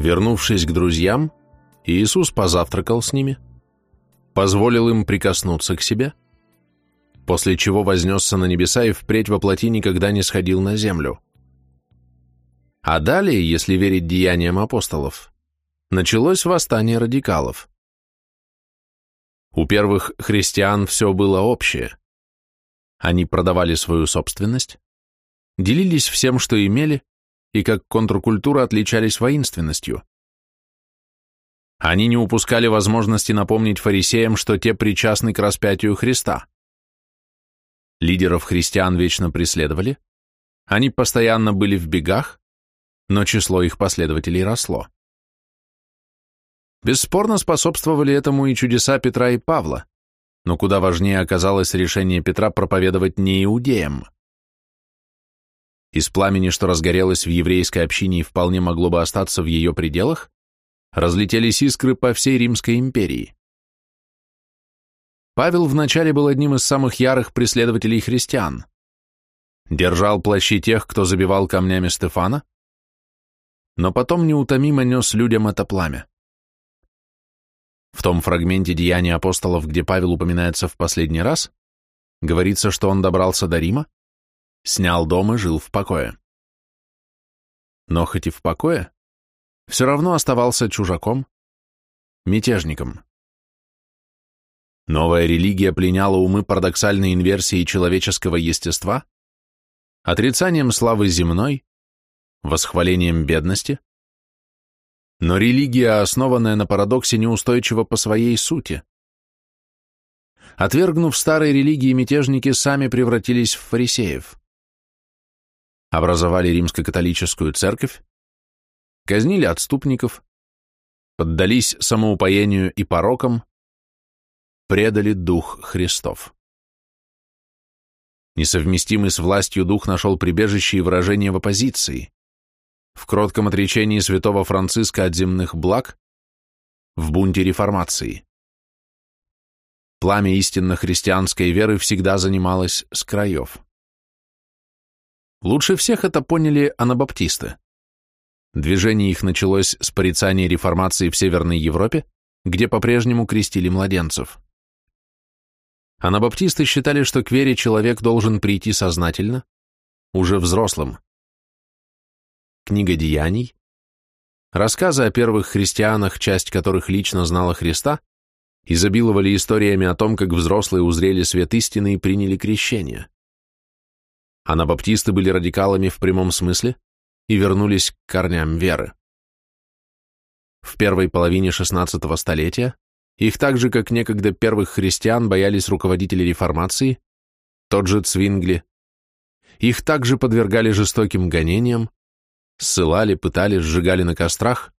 Вернувшись к друзьям, Иисус позавтракал с ними, позволил им прикоснуться к себе, после чего вознесся на небеса и впредь воплоти никогда не сходил на землю. А далее, если верить деяниям апостолов, началось восстание радикалов. У первых христиан все было общее. Они продавали свою собственность, делились всем, что имели, и как контркультура отличались воинственностью. Они не упускали возможности напомнить фарисеям, что те причастны к распятию Христа. Лидеров христиан вечно преследовали, они постоянно были в бегах, но число их последователей росло. Бесспорно способствовали этому и чудеса Петра и Павла, но куда важнее оказалось решение Петра проповедовать не иудеям – из пламени, что разгорелось в еврейской общине и вполне могло бы остаться в ее пределах, разлетелись искры по всей Римской империи. Павел вначале был одним из самых ярых преследователей христиан. Держал плащи тех, кто забивал камнями Стефана, но потом неутомимо нес людям это пламя. В том фрагменте деяний апостолов, где Павел упоминается в последний раз, говорится, что он добрался до Рима, снял дом и жил в покое. Но хоть и в покое, все равно оставался чужаком, мятежником. Новая религия пленяла умы парадоксальной инверсией человеческого естества, отрицанием славы земной, восхвалением бедности. Но религия, основанная на парадоксе, неустойчива по своей сути. Отвергнув старые религии, мятежники сами превратились в фарисеев образовали римско-католическую церковь, казнили отступников, поддались самоупоению и порокам, предали дух Христов. Несовместимый с властью дух нашел прибежище и выражение в оппозиции, в кротком отречении святого Франциска от земных благ, в бунте реформации. Пламя истинно христианской веры всегда занималось с краев. Лучше всех это поняли анабаптисты. Движение их началось с порицания реформации в Северной Европе, где по-прежнему крестили младенцев. Анабаптисты считали, что к вере человек должен прийти сознательно, уже взрослым. Книга деяний, рассказы о первых христианах, часть которых лично знала Христа, изобиловали историями о том, как взрослые узрели свет истины и приняли крещение. Анабаптисты были радикалами в прямом смысле и вернулись к корням веры. В первой половине XVI столетия их так же, как некогда первых христиан, боялись руководители реформации, тот же Цвингли. Их также подвергали жестоким гонениям, ссылали, пытали, сжигали на кострах.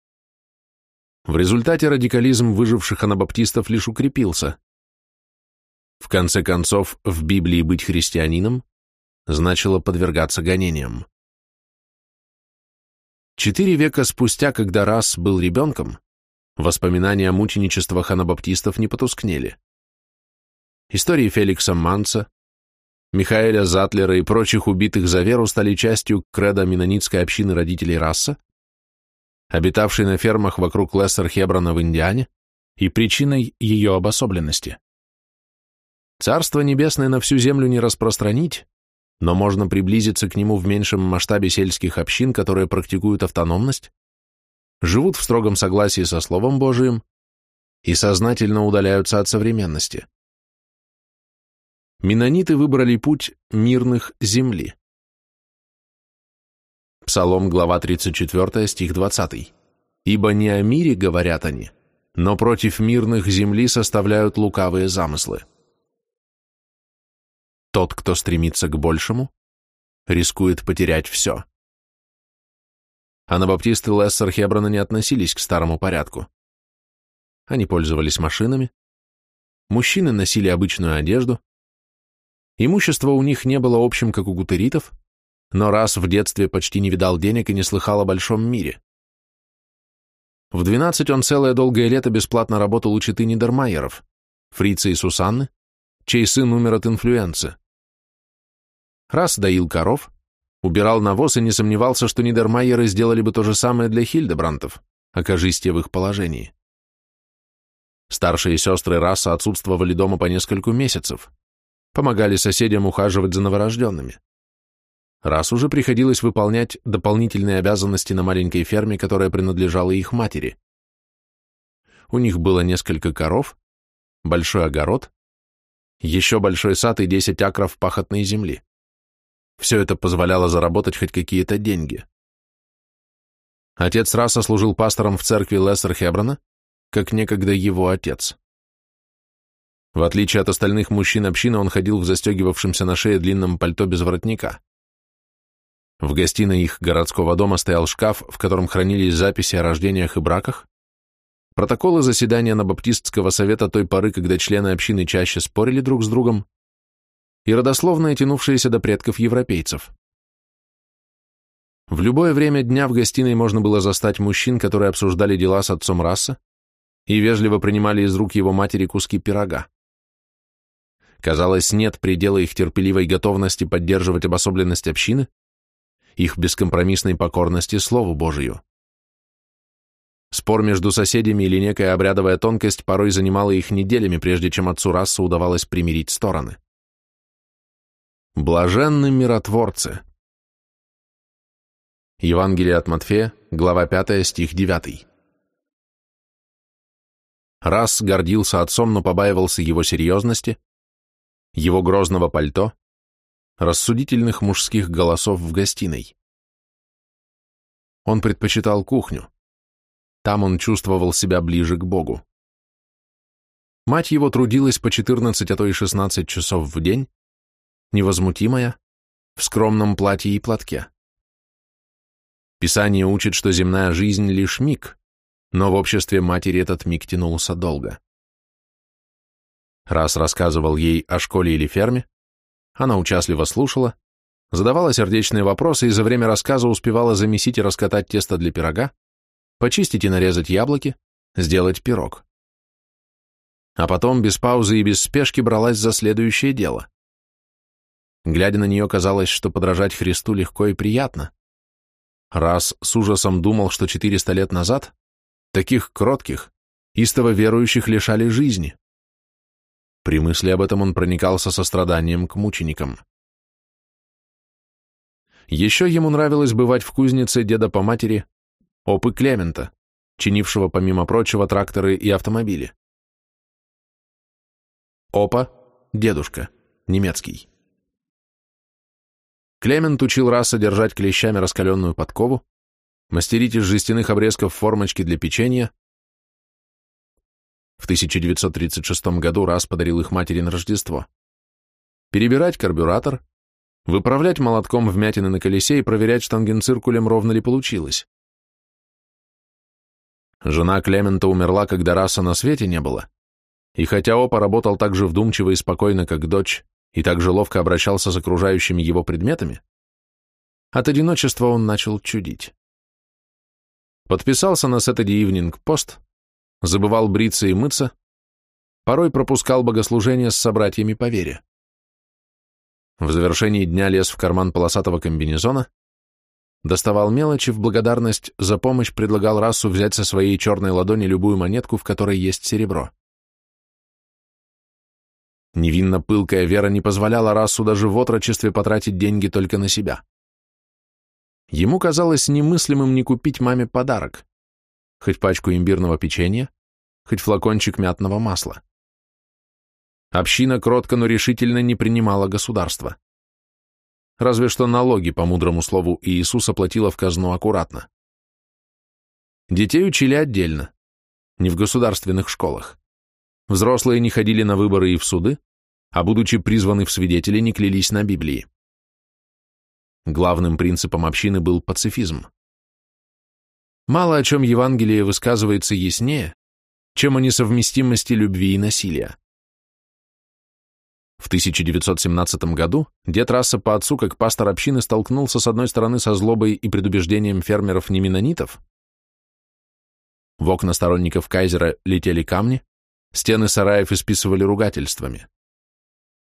В результате радикализм выживших анабаптистов лишь укрепился. В конце концов, в Библии быть христианином значило подвергаться гонениям. Четыре века спустя, когда Расс был ребенком, воспоминания о мученичествах анабаптистов не потускнели. Истории Феликса Манца, Михаэля Затлера и прочих убитых за веру стали частью кредо минонитской общины родителей Расса, обитавшей на фермах вокруг Лессер-Хеброна в Индиане и причиной ее обособленности. Царство Небесное на всю землю не распространить, но можно приблизиться к нему в меньшем масштабе сельских общин, которые практикуют автономность, живут в строгом согласии со Словом Божиим и сознательно удаляются от современности. Менониты выбрали путь мирных земли. Псалом, глава 34, стих 20. «Ибо не о мире говорят они, но против мирных земли составляют лукавые замыслы». Тот, кто стремится к большему, рискует потерять все. Анабаптисты и Лессер Хеброна не относились к старому порядку. Они пользовались машинами, мужчины носили обычную одежду, имущество у них не было общим, как у гутеритов, но раз в детстве почти не видал денег и не слыхал о большом мире. В 12 он целое долгое лето бесплатно работал у читы Нидермайеров, Фрица и Сусанны, чей сын умер от инфлюенции. Раз доил коров, убирал навоз и не сомневался, что Нидермайеры сделали бы то же самое для Хильдебрантов, окажись те в их положении. Старшие сестры раса отсутствовали дома по нескольку месяцев, помогали соседям ухаживать за новорожденными. Раз уже приходилось выполнять дополнительные обязанности на маленькой ферме, которая принадлежала их матери. У них было несколько коров, большой огород, еще большой сад и 10 акров пахотной земли. Все это позволяло заработать хоть какие-то деньги. Отец раз служил пастором в церкви Лессер Хеброна, как некогда его отец. В отличие от остальных мужчин общины, он ходил в застегивавшемся на шее длинном пальто без воротника. В гостиной их городского дома стоял шкаф, в котором хранились записи о рождениях и браках, протоколы заседания на Баптистского совета той поры, когда члены общины чаще спорили друг с другом, и родословные, тянувшиеся до предков европейцев. В любое время дня в гостиной можно было застать мужчин, которые обсуждали дела с отцом Расса и вежливо принимали из рук его матери куски пирога. Казалось, нет предела их терпеливой готовности поддерживать обособленность общины, их бескомпромиссной покорности Слову Божию. Спор между соседями или некая обрядовая тонкость порой занимала их неделями, прежде чем отцу Расса удавалось примирить стороны. Блаженны миротворцы. Евангелие от Матфея, глава 5, стих 9. Раз гордился отцом, но побаивался его серьезности, его грозного пальто, рассудительных мужских голосов в гостиной. Он предпочитал кухню. Там он чувствовал себя ближе к Богу. Мать его трудилась по 14, а то и 16 часов в день, невозмутимая, в скромном платье и платке. Писание учит, что земная жизнь — лишь миг, но в обществе матери этот миг тянулся долго. Раз рассказывал ей о школе или ферме, она участливо слушала, задавала сердечные вопросы и за время рассказа успевала замесить и раскатать тесто для пирога, почистить и нарезать яблоки, сделать пирог. А потом без паузы и без спешки бралась за следующее дело. Глядя на нее, казалось, что подражать Христу легко и приятно. Раз с ужасом думал, что 400 лет назад таких кротких, истово верующих лишали жизни. При мысли об этом он проникался состраданием к мученикам. Еще ему нравилось бывать в кузнице деда по матери, опы Клемента, чинившего, помимо прочего, тракторы и автомобили. Опа, дедушка, немецкий. Клемент учил раса держать клещами раскаленную подкову, мастерить из жестяных обрезков формочки для печенья. В 1936 году Расс подарил их матери на Рождество. Перебирать карбюратор, выправлять молотком вмятины на колесе и проверять штангенциркулем, ровно ли получилось. Жена Клемента умерла, когда раса на свете не было, и хотя Опа работал так же вдумчиво и спокойно, как дочь, и так же ловко обращался с окружающими его предметами, от одиночества он начал чудить. Подписался на Saturday Evening Post, забывал бриться и мыться, порой пропускал богослужение с собратьями по вере. В завершении дня лез в карман полосатого комбинезона, доставал мелочи в благодарность за помощь, предлагал расу взять со своей черной ладони любую монетку, в которой есть серебро. Невинно пылкая Вера не позволяла расу даже в отрочестве потратить деньги только на себя. Ему казалось немыслимым не купить маме подарок. Хоть пачку имбирного печенья, хоть флакончик мятного масла. Община кротко, но решительно не принимала государство. Разве что налоги, по мудрому слову Иисус оплатила в казну аккуратно. Детей учили отдельно, не в государственных школах. Взрослые не ходили на выборы и в суды, а будучи призваны в свидетели, не клялись на Библии. Главным принципом общины был пацифизм. Мало о чем Евангелие высказывается яснее, чем о несовместимости любви и насилия. В 1917 году дед Расса по отцу как пастор общины столкнулся с одной стороны со злобой и предубеждением фермеров-неминонитов. В окна сторонников Кайзера летели камни, Стены сараев исписывали ругательствами.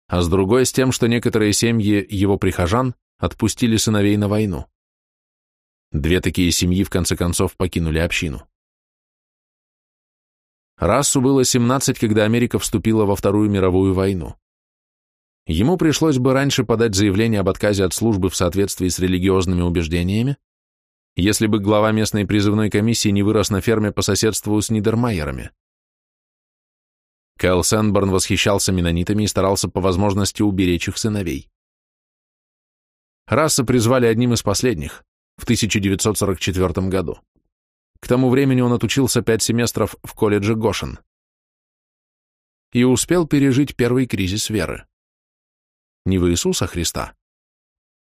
А с другой с тем, что некоторые семьи его прихожан отпустили сыновей на войну. Две такие семьи в конце концов покинули общину. Рассу было 17, когда Америка вступила во Вторую мировую войну. Ему пришлось бы раньше подать заявление об отказе от службы в соответствии с религиозными убеждениями, если бы глава местной призывной комиссии не вырос на ферме по соседству с Нидермайерами. Кэлсенборн восхищался минонитами и старался по возможности уберечь их сыновей. Раса призвали одним из последних в 1944 году. К тому времени он отучился пять семестров в колледже Гошин и успел пережить первый кризис веры. Не в Иисуса Христа,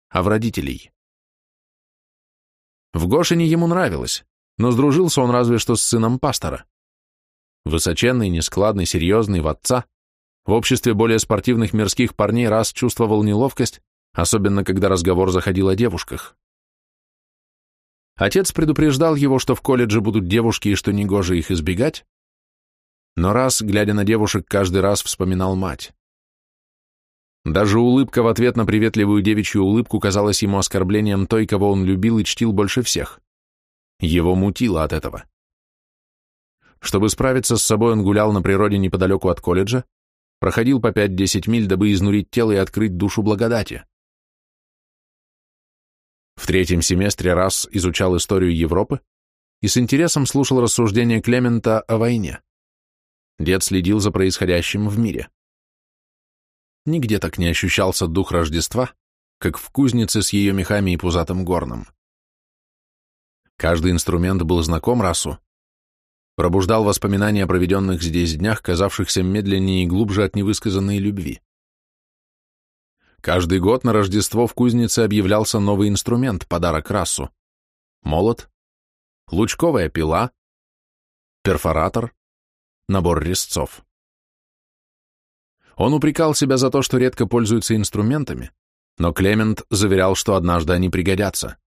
а в родителей. В Гошине ему нравилось, но сдружился он разве что с сыном пастора высоченный, нескладный, серьезный в отца, в обществе более спортивных мирских парней раз чувствовал неловкость, особенно когда разговор заходил о девушках. Отец предупреждал его, что в колледже будут девушки и что негоже их избегать, но раз, глядя на девушек, каждый раз вспоминал мать. Даже улыбка в ответ на приветливую девичью улыбку казалась ему оскорблением той, кого он любил и чтил больше всех. Его мутило от этого. Чтобы справиться с собой, он гулял на природе неподалеку от колледжа, проходил по 5-10 миль, дабы изнурить тело и открыть душу благодати. В третьем семестре Расс изучал историю Европы и с интересом слушал рассуждения Клемента о войне. Дед следил за происходящим в мире. Нигде так не ощущался дух Рождества, как в кузнице с ее мехами и пузатым горном. Каждый инструмент был знаком Рассу пробуждал воспоминания о проведенных здесь днях, казавшихся медленнее и глубже от невысказанной любви. Каждый год на Рождество в кузнице объявлялся новый инструмент, подарок расу. Молот, лучковая пила, перфоратор, набор резцов. Он упрекал себя за то, что редко пользуется инструментами, но Клемент заверял, что однажды они пригодятся.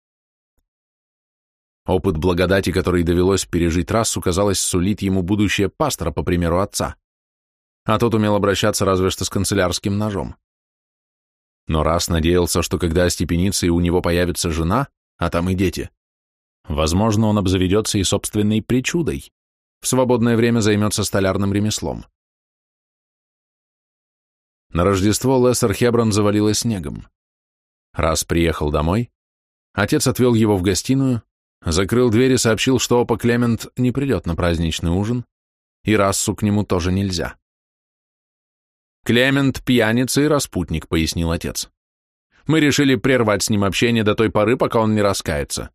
Опыт благодати, который довелось пережить расу, казалось, сулит ему будущее пастора, по примеру отца. А тот умел обращаться разве что с канцелярским ножом. Но раз надеялся, что когда остепенится и у него появится жена, а там и дети, возможно, он обзаведется и собственной причудой, в свободное время займется столярным ремеслом. На Рождество Лессер Хеброн завалило снегом. Раз приехал домой, отец отвел его в гостиную, закрыл дверь и сообщил, что Опа Клемент не придет на праздничный ужин, и Рассу к нему тоже нельзя. «Клемент — пьяница и распутник», — пояснил отец. «Мы решили прервать с ним общение до той поры, пока он не раскается».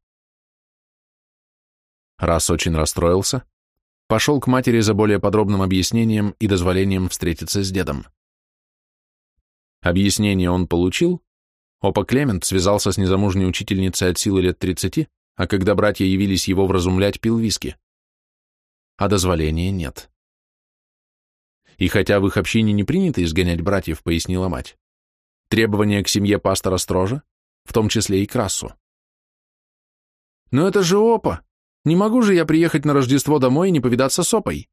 Расс очень расстроился, пошел к матери за более подробным объяснением и дозволением встретиться с дедом. Объяснение он получил, Опа Клемент связался с незамужней учительницей от силы лет 30 а когда братья явились его вразумлять, пил виски. А дозволения нет. И хотя в их общине не принято изгонять братьев, пояснила мать, требования к семье пастора строже, в том числе и к расу. «Но это же опа! Не могу же я приехать на Рождество домой и не повидаться с опой!»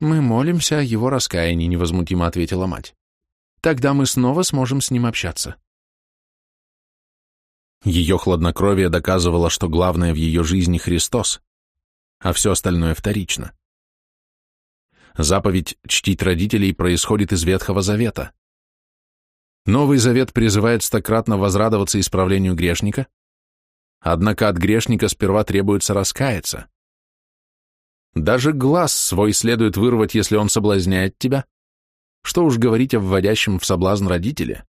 «Мы молимся о его раскаянии», — невозмутимо ответила мать. «Тогда мы снова сможем с ним общаться». Ее хладнокровие доказывало, что главное в ее жизни Христос, а все остальное вторично. Заповедь «чтить родителей» происходит из Ветхого Завета. Новый Завет призывает стократно возрадоваться исправлению грешника, однако от грешника сперва требуется раскаяться. Даже глаз свой следует вырвать, если он соблазняет тебя, что уж говорить о вводящем в соблазн родителе.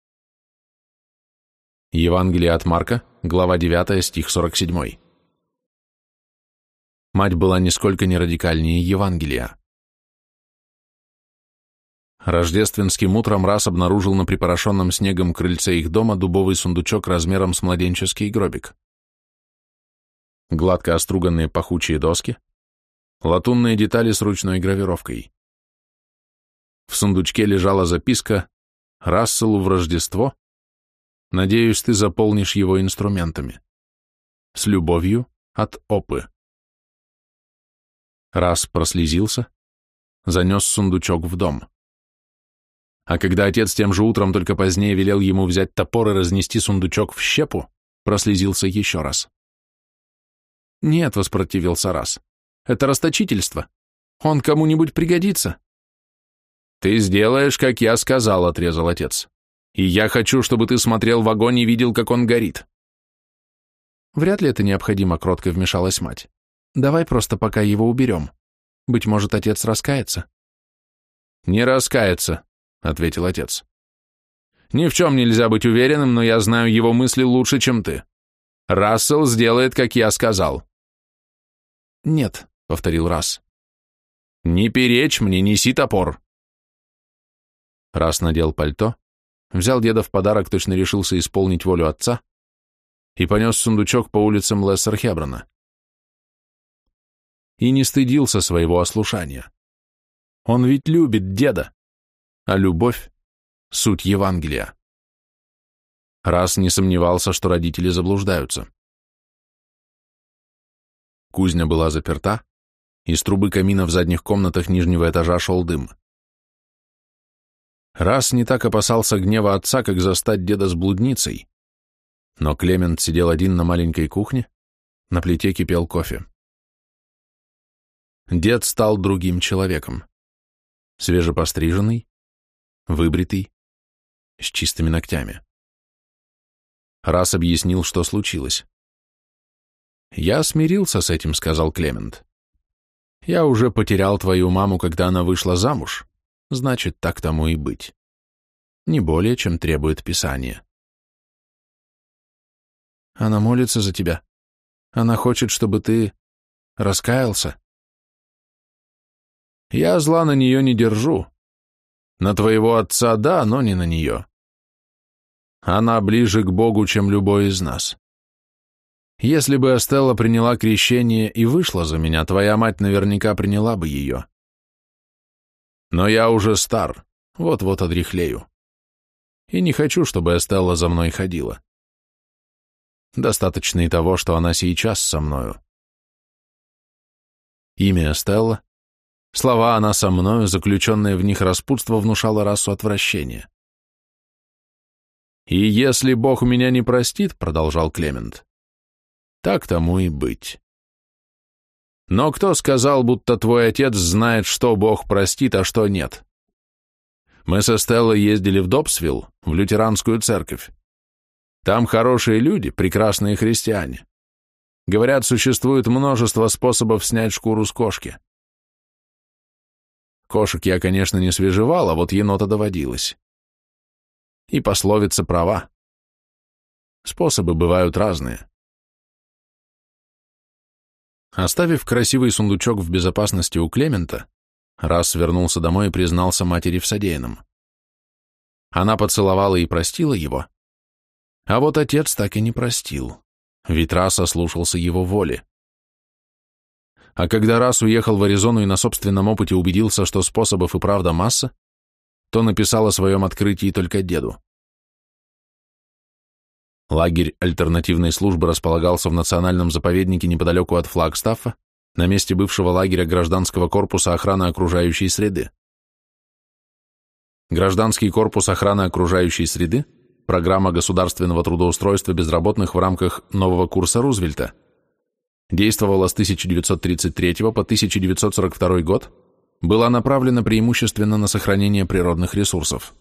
Евангелие от Марка, глава 9, стих 47. Мать была нисколько не радикальнее Евангелия. Рождественским утром раз обнаружил на припорошенном снегом крыльце их дома дубовый сундучок размером с младенческий гробик. Гладко оструганные пахучие доски, латунные детали с ручной гравировкой. В сундучке лежала записка «Расселу в Рождество» Надеюсь, ты заполнишь его инструментами. С любовью от опы. Раз прослезился, занес сундучок в дом. А когда отец тем же утром только позднее велел ему взять топор и разнести сундучок в щепу, прослезился еще раз. «Нет», — воспротивился раз, — «это расточительство. Он кому-нибудь пригодится». «Ты сделаешь, как я сказал», — отрезал отец. И я хочу, чтобы ты смотрел в огонь и видел, как он горит. Вряд ли это необходимо, кротко вмешалась мать. Давай просто пока его уберем. Быть может, отец раскается. Не раскается, ответил отец. Ни в чем нельзя быть уверенным, но я знаю его мысли лучше, чем ты. Рассел сделает, как я сказал. Нет, повторил Расс. Не перечь мне, неси топор. Расс надел пальто, Взял деда в подарок, точно решился исполнить волю отца, и понес сундучок по улицам Лессер Хеброна. И не стыдился своего ослушания. Он ведь любит деда, а любовь — суть Евангелия. Раз не сомневался, что родители заблуждаются. Кузня была заперта, из трубы камина в задних комнатах нижнего этажа шел дым. Раз не так опасался гнева отца, как застать деда с блудницей. Но Клемент сидел один на маленькой кухне, на плите кипел кофе. Дед стал другим человеком. Свежепостриженный, выбритый, с чистыми ногтями. Раз объяснил, что случилось. «Я смирился с этим», — сказал Клемент. «Я уже потерял твою маму, когда она вышла замуж значит так тому и быть. Не более, чем требует Писание. Она молится за тебя. Она хочет, чтобы ты раскаялся. Я зла на нее не держу. На твоего отца да, но не на нее. Она ближе к Богу, чем любой из нас. Если бы Эстелла приняла крещение и вышла за меня, твоя мать наверняка приняла бы ее. Но я уже стар, вот-вот одряхлею. И не хочу, чтобы Эстелла за мной ходила. Достаточно и того, что она сейчас со мною. Имя Эстелла, слова «она со мною», заключенное в них распутство, внушало расу отвращения. «И если Бог меня не простит», — продолжал Клемент, — «так тому и быть». Но кто сказал, будто твой отец знает, что Бог простит, а что нет? Мы со Стеллой ездили в Добсвилл, в лютеранскую церковь. Там хорошие люди, прекрасные христиане. Говорят, существует множество способов снять шкуру с кошки. Кошек я, конечно, не свежевал, а вот енота доводилось. И пословица права. Способы бывают разные. Оставив красивый сундучок в безопасности у Клемента, Расс вернулся домой и признался матери в содеянном. Она поцеловала и простила его, а вот отец так и не простил, ведь Расс ослушался его воли. А когда Расс уехал в Аризону и на собственном опыте убедился, что способов и правда масса, то написал о своем открытии только деду. Лагерь альтернативной службы располагался в национальном заповеднике неподалеку от Флагстаффа, на месте бывшего лагеря гражданского корпуса охраны окружающей среды. Гражданский корпус охраны окружающей среды – программа государственного трудоустройства безработных в рамках нового курса Рузвельта. Действовала с 1933 по 1942 год, была направлена преимущественно на сохранение природных ресурсов.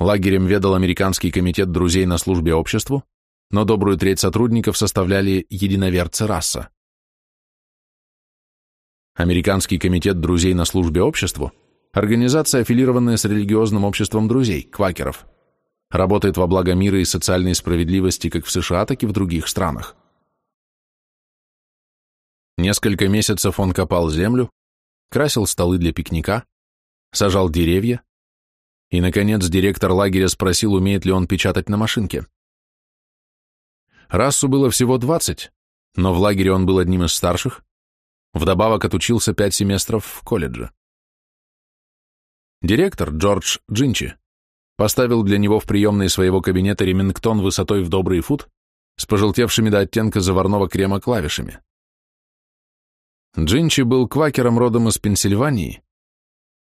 Лагерем ведал Американский комитет друзей на службе обществу, но добрую треть сотрудников составляли единоверцы раса. Американский комитет друзей на службе обществу – организация, аффилированная с религиозным обществом друзей, квакеров, работает во благо мира и социальной справедливости как в США, так и в других странах. Несколько месяцев он копал землю, красил столы для пикника, сажал деревья, и, наконец, директор лагеря спросил, умеет ли он печатать на машинке. Рассу было всего 20, но в лагере он был одним из старших, вдобавок отучился пять семестров в колледже. Директор Джордж Джинчи поставил для него в приемной своего кабинета ремингтон высотой в добрый фут с пожелтевшими до оттенка заварного крема клавишами. Джинчи был квакером родом из Пенсильвании,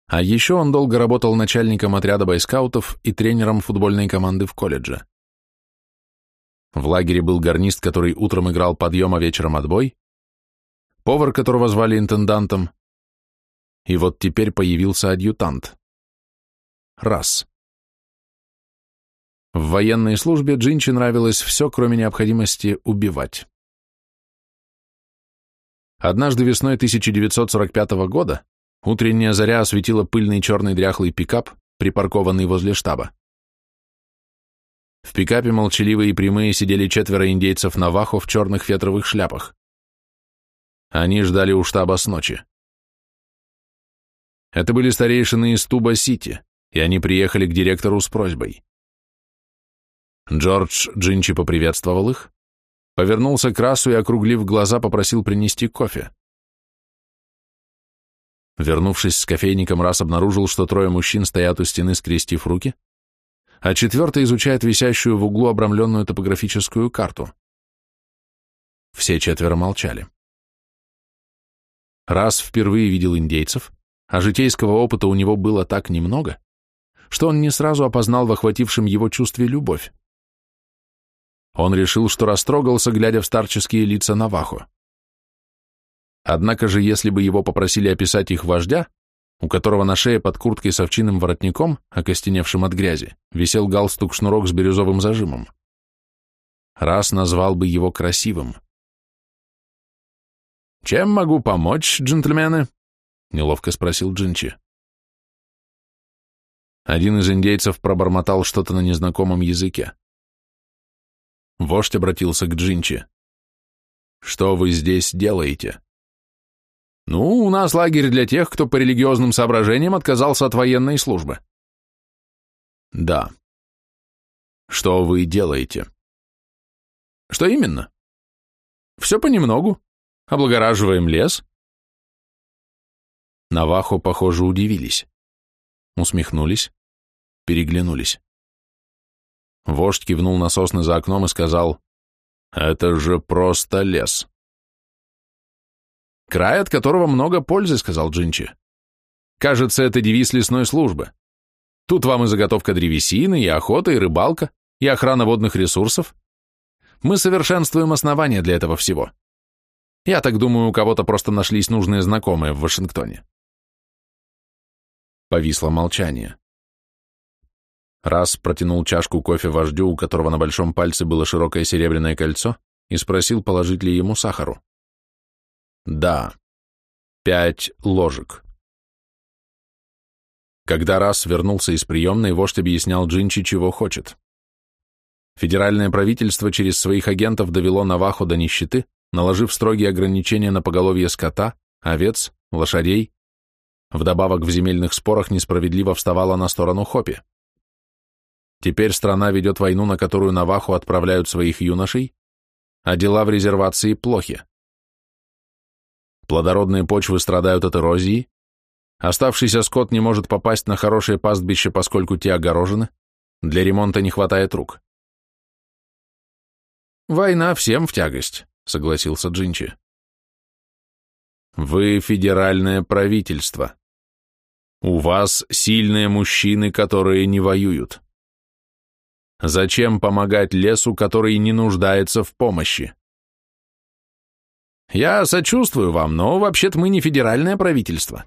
а еще он долго работал начальником отряда бойскаутов и тренером футбольной команды в колледже. В лагере был гарнист, который утром играл подъем, а вечером отбой, повар, которого звали интендантом, и вот теперь появился адъютант. Раз. В военной службе Джинчи нравилось все, кроме необходимости убивать. Однажды весной 1945 года Утренняя заря осветила пыльный черный дряхлый пикап, припаркованный возле штаба. В пикапе молчаливые и прямые сидели четверо индейцев Навахо в черных фетровых шляпах. Они ждали у штаба с ночи. Это были старейшины из Туба-Сити, и они приехали к директору с просьбой. Джордж Джинчи поприветствовал их, повернулся к Расу и, округлив глаза, попросил принести кофе. Вернувшись с кофейником, Раз обнаружил, что трое мужчин стоят у стены, скрестив руки, а четвертый изучает висящую в углу обрамленную топографическую карту. Все четверо молчали. Раз впервые видел индейцев, а житейского опыта у него было так немного, что он не сразу опознал в охватившем его чувстве любовь. Он решил, что растрогался, глядя в старческие лица Навахо. Однако же, если бы его попросили описать их вождя, у которого на шее под курткой с овчиным воротником, окостеневшим от грязи, висел галстук-шнурок с бирюзовым зажимом, раз назвал бы его красивым. «Чем могу помочь, джентльмены?» — неловко спросил Джинчи. Один из индейцев пробормотал что-то на незнакомом языке. Вождь обратился к Джинчи. «Что вы здесь делаете?» Ну, у нас лагерь для тех, кто по религиозным соображениям отказался от военной службы. Да. Что вы делаете? Что именно? Все понемногу. Облагораживаем лес. Навахо, похоже, удивились. Усмехнулись, переглянулись. Вождь кивнул на сосны за окном и сказал, «Это же просто лес. Край, от которого много пользы, сказал Джинчи. Кажется, это девиз лесной службы. Тут вам и заготовка древесины, и охота, и рыбалка, и охрана водных ресурсов. Мы совершенствуем основания для этого всего. Я так думаю, у кого-то просто нашлись нужные знакомые в Вашингтоне. Повисло молчание. Раз протянул чашку кофе вождю, у которого на большом пальце было широкое серебряное кольцо, и спросил, положить ли ему сахару. Да. Пять ложек. Когда раз вернулся из приемной, вождь объяснял Джинчи, чего хочет. Федеральное правительство через своих агентов довело Наваху до нищеты, наложив строгие ограничения на поголовье скота, овец, лошадей. Вдобавок в земельных спорах несправедливо вставала на сторону Хопи. Теперь страна ведет войну, на которую Наваху отправляют своих юношей, а дела в резервации плохи. Плодородные почвы страдают от эрозии, оставшийся скот не может попасть на хорошее пастбище, поскольку те огорожены, для ремонта не хватает рук. «Война всем в тягость», — согласился Джинчи. «Вы федеральное правительство. У вас сильные мужчины, которые не воюют. Зачем помогать лесу, который не нуждается в помощи?» Я сочувствую вам, но вообще-то мы не федеральное правительство.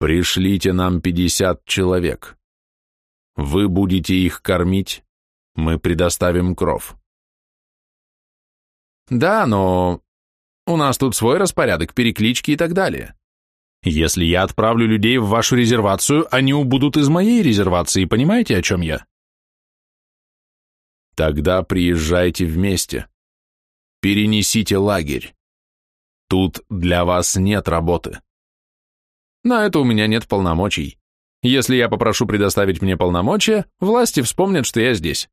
Пришлите нам 50 человек. Вы будете их кормить, мы предоставим кров. Да, но у нас тут свой распорядок, переклички и так далее. Если я отправлю людей в вашу резервацию, они убудут из моей резервации, понимаете, о чем я? Тогда приезжайте вместе. Перенесите лагерь. Тут для вас нет работы. На это у меня нет полномочий. Если я попрошу предоставить мне полномочия, власти вспомнят, что я здесь.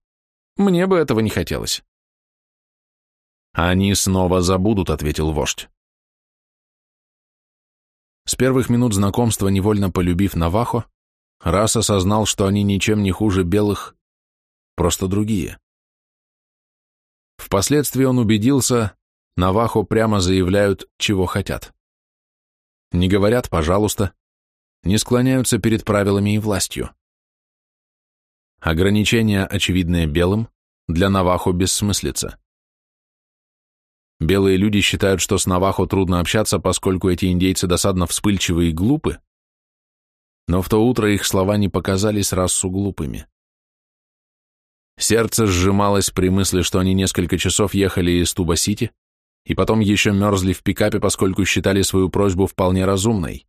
Мне бы этого не хотелось. Они снова забудут, ответил вождь. С первых минут знакомства, невольно полюбив Навахо, раз осознал, что они ничем не хуже белых, просто другие. Впоследствии он убедился, Навахо прямо заявляют, чего хотят. Не говорят «пожалуйста», не склоняются перед правилами и властью. Ограничения, очевидные белым, для Навахо бессмыслица. Белые люди считают, что с Навахо трудно общаться, поскольку эти индейцы досадно вспыльчивы и глупы, но в то утро их слова не показались расу глупыми. Сердце сжималось при мысли, что они несколько часов ехали из Туба-Сити и потом еще мерзли в пикапе, поскольку считали свою просьбу вполне разумной.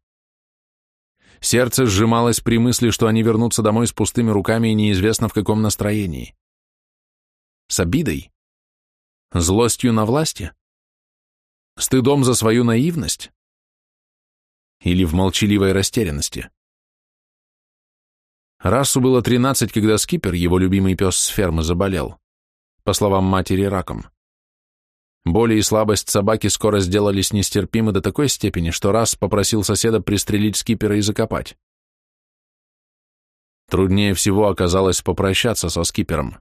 Сердце сжималось при мысли, что они вернутся домой с пустыми руками и неизвестно в каком настроении. С обидой? Злостью на власти? Стыдом за свою наивность? Или в молчаливой растерянности? Расу было 13, когда скипер, его любимый пес с фермы, заболел. По словам матери, раком. Боли и слабость собаки скоро сделались нестерпимы до такой степени, что Расс попросил соседа пристрелить скипера и закопать. Труднее всего оказалось попрощаться со скипером.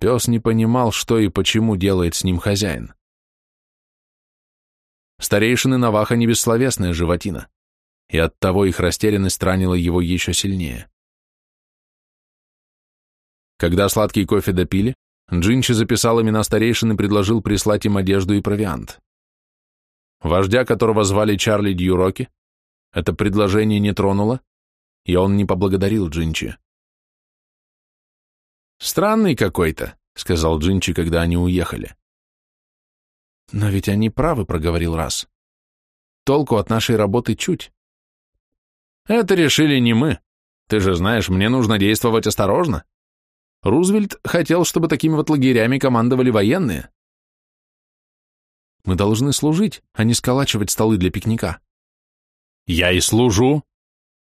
Пес не понимал, что и почему делает с ним хозяин. Старейшины Наваха не бессловесная животина и оттого их растерянность ранила его еще сильнее. Когда сладкий кофе допили, Джинчи записал имена старейшин и предложил прислать им одежду и провиант. Вождя, которого звали Чарли Дьюроки, это предложение не тронуло, и он не поблагодарил Джинчи. «Странный какой-то», — сказал Джинчи, когда они уехали. «Но ведь они правы», — проговорил раз. «Толку от нашей работы чуть. Это решили не мы. Ты же знаешь, мне нужно действовать осторожно. Рузвельт хотел, чтобы такими вот лагерями командовали военные. Мы должны служить, а не сколачивать столы для пикника. Я и служу.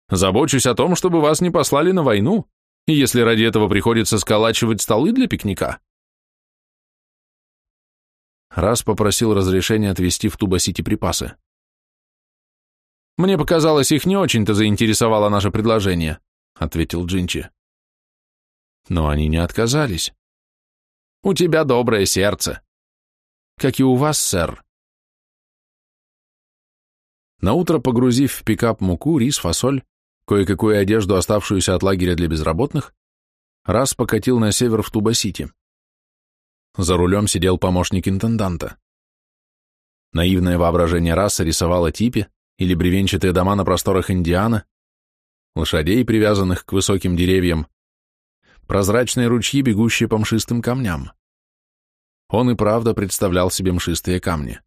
Забочусь о том, чтобы вас не послали на войну, если ради этого приходится сколачивать столы для пикника. Раз попросил разрешения отвезти в Туба-Сити припасы. «Мне показалось, их не очень-то заинтересовало наше предложение», — ответил Джинчи. Но они не отказались. «У тебя доброе сердце». «Как и у вас, сэр». Наутро погрузив в пикап муку, рис, фасоль, кое-какую одежду, оставшуюся от лагеря для безработных, раз покатил на север в Туба-Сити. За рулем сидел помощник интенданта. Наивное воображение раса рисовало типи, или бревенчатые дома на просторах Индиана, лошадей, привязанных к высоким деревьям, прозрачные ручьи, бегущие по мшистым камням. Он и правда представлял себе мшистые камни.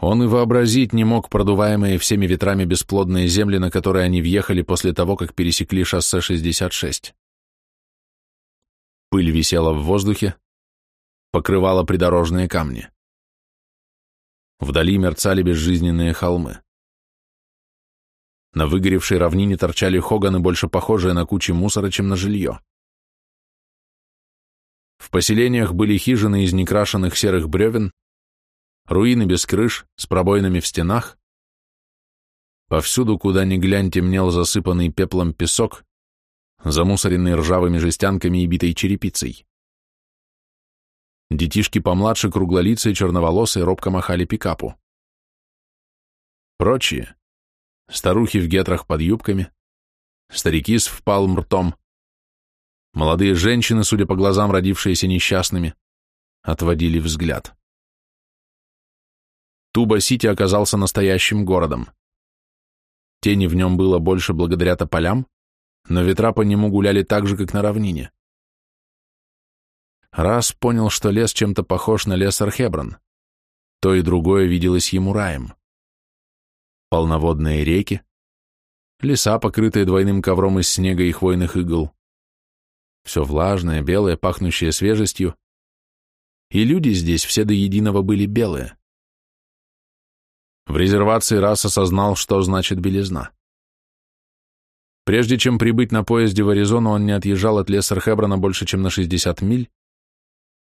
Он и вообразить не мог продуваемые всеми ветрами бесплодные земли, на которые они въехали после того, как пересекли шоссе 66. Пыль висела в воздухе, покрывала придорожные камни. Вдали мерцали безжизненные холмы. На выгоревшей равнине торчали хоганы, больше похожие на кучи мусора, чем на жилье. В поселениях были хижины из некрашенных серых бревен, руины без крыш, с пробоинами в стенах. Повсюду, куда ни глянь, темнел засыпанный пеплом песок, замусоренный ржавыми жестянками и битой черепицей. Детишки помладше круглолицые, черноволосые, робко махали пикапу. Прочие. Старухи в гетрах под юбками. Старики с впалым ртом. Молодые женщины, судя по глазам, родившиеся несчастными, отводили взгляд. Туба-Сити оказался настоящим городом. Тени в нем было больше благодаря тополям, но ветра по нему гуляли так же, как на равнине раз понял, что лес чем-то похож на лес Архебран, То и другое виделось ему раем. Полноводные реки, леса, покрытые двойным ковром из снега и хвойных игл, все влажное, белое, пахнущее свежестью, и люди здесь все до единого были белые. В резервации раз осознал, что значит белизна. Прежде чем прибыть на поезде в Аризону, он не отъезжал от леса Архебрана больше, чем на 60 миль,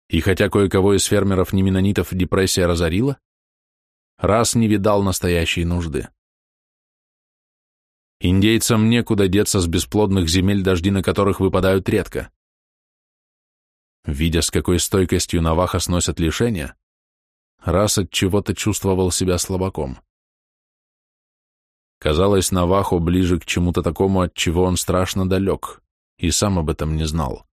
и хотя кое-кого из фермеров неминонитов депрессия разорила, раз не видал настоящей нужды. Индейцам некуда деться с бесплодных земель, дожди на которых выпадают редко. Видя, с какой стойкостью Наваха сносят лишения, раз от чего-то чувствовал себя слабаком. Казалось, Навахо ближе к чему-то такому, от чего он страшно далек, и сам об этом не знал.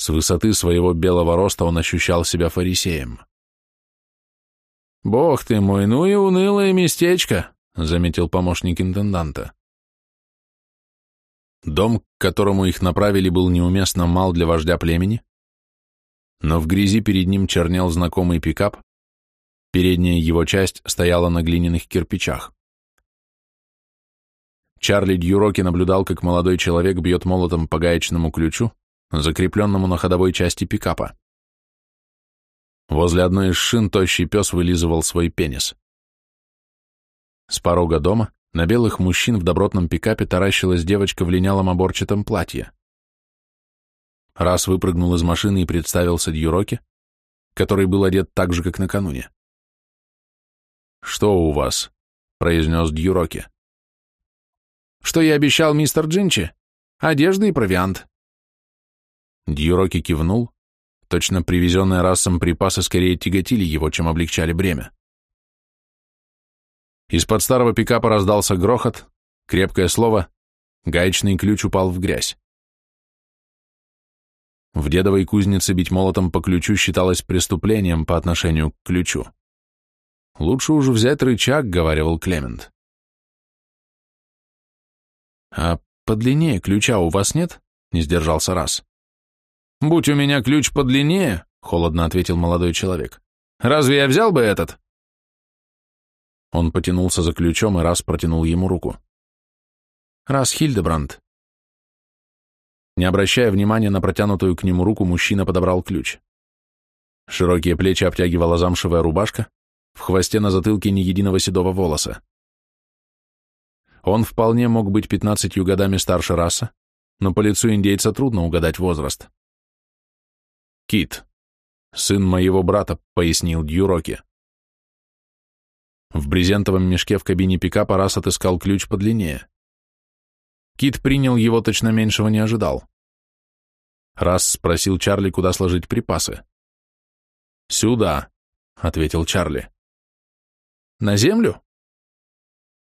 С высоты своего белого роста он ощущал себя фарисеем. «Бог ты мой, ну и унылое местечко!» — заметил помощник интенданта. Дом, к которому их направили, был неуместно мал для вождя племени, но в грязи перед ним чернел знакомый пикап, передняя его часть стояла на глиняных кирпичах. Чарли Дьюроки наблюдал, как молодой человек бьет молотом по гаечному ключу, закрепленному на ходовой части пикапа. Возле одной из шин тощий пес вылизывал свой пенис. С порога дома на белых мужчин в добротном пикапе таращилась девочка в линялом оборчатом платье. Раз выпрыгнул из машины и представился Дьюроке, который был одет так же, как накануне. «Что у вас?» — произнес Дьюроке. «Что я обещал мистер Джинчи? Одежда и провиант. Дьюроки кивнул. Точно привезенные расом припасы скорее тяготили его, чем облегчали бремя. Из-под старого пикапа раздался грохот, крепкое слово, гаечный ключ упал в грязь. В дедовой кузнице бить молотом по ключу считалось преступлением по отношению к ключу. «Лучше уж взять рычаг», — говорил Клемент. «А подлиннее ключа у вас нет?» — не сдержался раз. «Будь у меня ключ подлиннее», — холодно ответил молодой человек, — «разве я взял бы этот?» Он потянулся за ключом и раз протянул ему руку. «Раз, Хильдебранд». Не обращая внимания на протянутую к нему руку, мужчина подобрал ключ. Широкие плечи обтягивала замшевая рубашка, в хвосте на затылке ни единого седого волоса. Он вполне мог быть пятнадцатью годами старше раса, но по лицу индейца трудно угадать возраст. Кит, сын моего брата», — пояснил Дьюроки. В брезентовом мешке в кабине пикапа раз отыскал ключ подлиннее. Кит принял его, точно меньшего не ожидал. Раз спросил Чарли, куда сложить припасы. «Сюда», — ответил Чарли. «На землю?»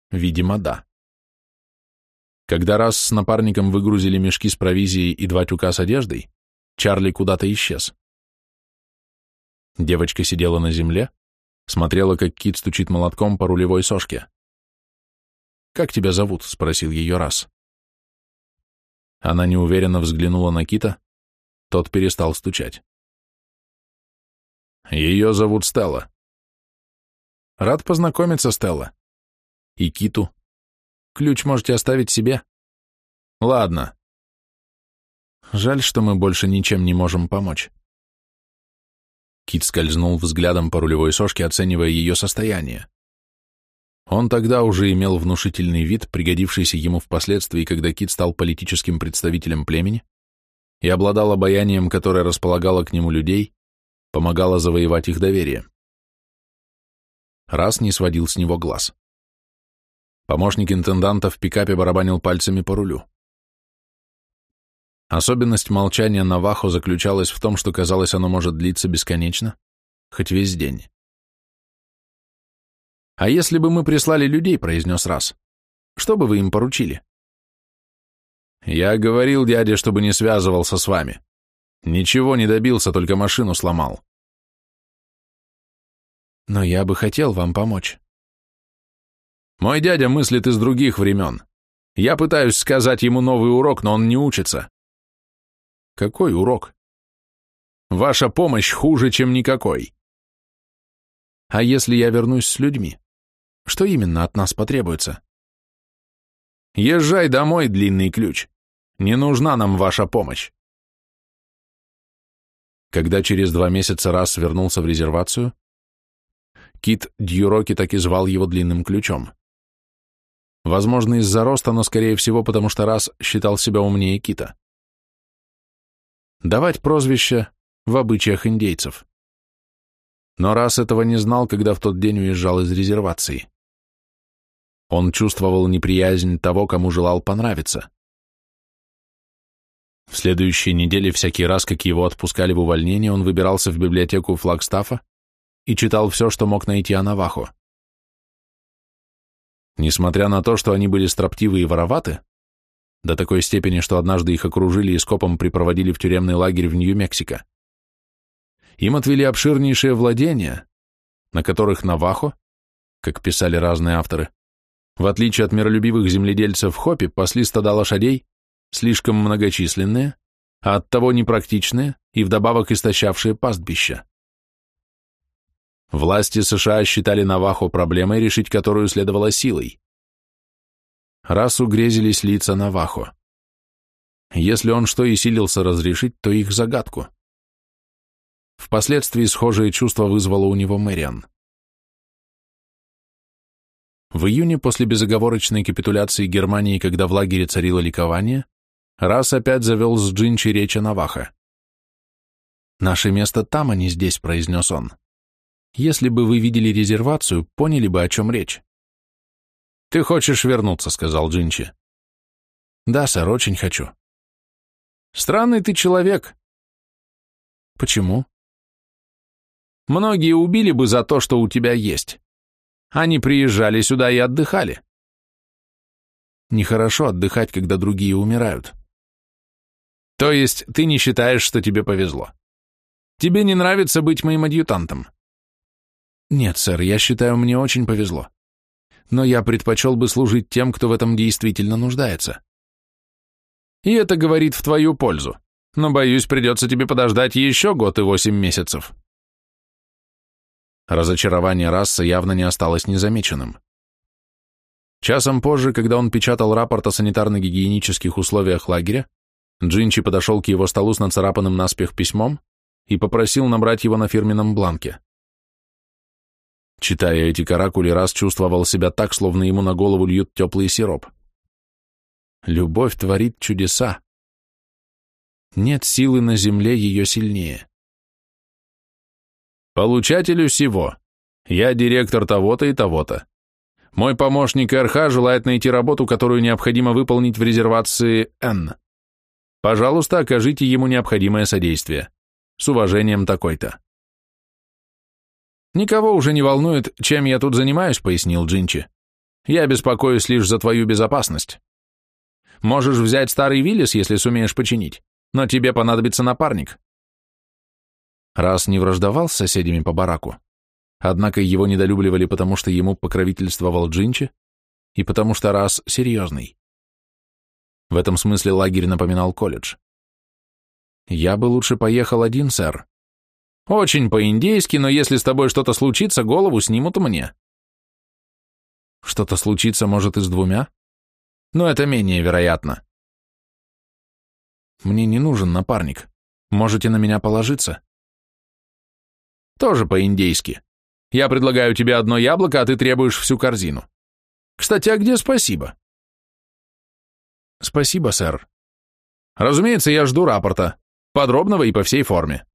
Видимо, да. Когда раз с напарником выгрузили мешки с провизией и два тюка с одеждой, Чарли куда-то исчез. Девочка сидела на земле, смотрела, как кит стучит молотком по рулевой сошке. «Как тебя зовут?» — спросил ее раз. Она неуверенно взглянула на кита, тот перестал стучать. «Ее зовут Стелла». «Рад познакомиться, Стелла». «И Киту». «Ключ можете оставить себе». «Ладно», Жаль, что мы больше ничем не можем помочь. Кит скользнул взглядом по рулевой сошке, оценивая ее состояние. Он тогда уже имел внушительный вид, пригодившийся ему впоследствии, когда Кит стал политическим представителем племени и обладал обаянием, которое располагало к нему людей, помогало завоевать их доверие. Раз не сводил с него глаз. Помощник интенданта в пикапе барабанил пальцами по рулю. Особенность молчания Навахо заключалась в том, что, казалось, оно может длиться бесконечно, хоть весь день. «А если бы мы прислали людей?» — произнес раз. «Что бы вы им поручили?» «Я говорил дяде, чтобы не связывался с вами. Ничего не добился, только машину сломал». «Но я бы хотел вам помочь». «Мой дядя мыслит из других времен. Я пытаюсь сказать ему новый урок, но он не учится. Какой урок? Ваша помощь хуже, чем никакой. А если я вернусь с людьми? Что именно от нас потребуется? Езжай домой, длинный ключ. Не нужна нам ваша помощь. Когда через два месяца раз вернулся в резервацию, Кит Дьюроки так и звал его длинным ключом. Возможно, из-за роста, но, скорее всего, потому что раз считал себя умнее Кита давать прозвища в обычаях индейцев. Но раз этого не знал, когда в тот день уезжал из резервации. Он чувствовал неприязнь того, кому желал понравиться. В следующей неделе всякий раз, как его отпускали в увольнение, он выбирался в библиотеку Флагстафа и читал все, что мог найти о Навахо. Несмотря на то, что они были строптивы и вороваты, до такой степени, что однажды их окружили и скопом припроводили в тюремный лагерь в Нью-Мексико. Им отвели обширнейшие владения, на которых Навахо, как писали разные авторы, в отличие от миролюбивых земледельцев Хопи, пасли стада лошадей, слишком многочисленные, а оттого непрактичные и вдобавок истощавшие пастбища. Власти США считали Навахо проблемой, решить которую следовало силой раз угрезились лица Навахо. Если он что и силился разрешить, то их загадку. Впоследствии схожее чувство вызвало у него Мэриан. В июне после безоговорочной капитуляции Германии, когда в лагере царило ликование, раз опять завел с Джинчи речь о Наваха. «Наше место там, а не здесь», — произнес он. «Если бы вы видели резервацию, поняли бы, о чем речь». «Ты хочешь вернуться», — сказал Джинчи. «Да, сэр, очень хочу». «Странный ты человек». «Почему?» «Многие убили бы за то, что у тебя есть. Они приезжали сюда и отдыхали». «Нехорошо отдыхать, когда другие умирают». «То есть ты не считаешь, что тебе повезло? Тебе не нравится быть моим адъютантом?» «Нет, сэр, я считаю, мне очень повезло но я предпочел бы служить тем, кто в этом действительно нуждается. И это говорит в твою пользу, но, боюсь, придется тебе подождать еще год и восемь месяцев. Разочарование Расса явно не осталось незамеченным. Часом позже, когда он печатал рапорт о санитарно-гигиенических условиях лагеря, Джинчи подошел к его столу с нацарапанным наспех письмом и попросил набрать его на фирменном бланке. Читая эти каракули, раз чувствовал себя так, словно ему на голову льют теплый сироп. Любовь творит чудеса. Нет силы на земле ее сильнее. Получателю всего. Я директор того-то и того-то. Мой помощник РХ желает найти работу, которую необходимо выполнить в резервации Н. Пожалуйста, окажите ему необходимое содействие. С уважением такой-то. «Никого уже не волнует, чем я тут занимаюсь», — пояснил Джинчи. «Я беспокоюсь лишь за твою безопасность. Можешь взять старый Виллис, если сумеешь починить, но тебе понадобится напарник». Раз не враждовал с соседями по бараку, однако его недолюбливали, потому что ему покровительствовал Джинчи и потому что Раз серьезный. В этом смысле лагерь напоминал колледж. «Я бы лучше поехал один, сэр», очень по-индейски, но если с тобой что-то случится, голову снимут мне. Что-то случится, может, и с двумя? Но это менее вероятно. Мне не нужен напарник. Можете на меня положиться. Тоже по-индейски. Я предлагаю тебе одно яблоко, а ты требуешь всю корзину. Кстати, а где спасибо? Спасибо, сэр. Разумеется, я жду рапорта. Подробного и по всей форме.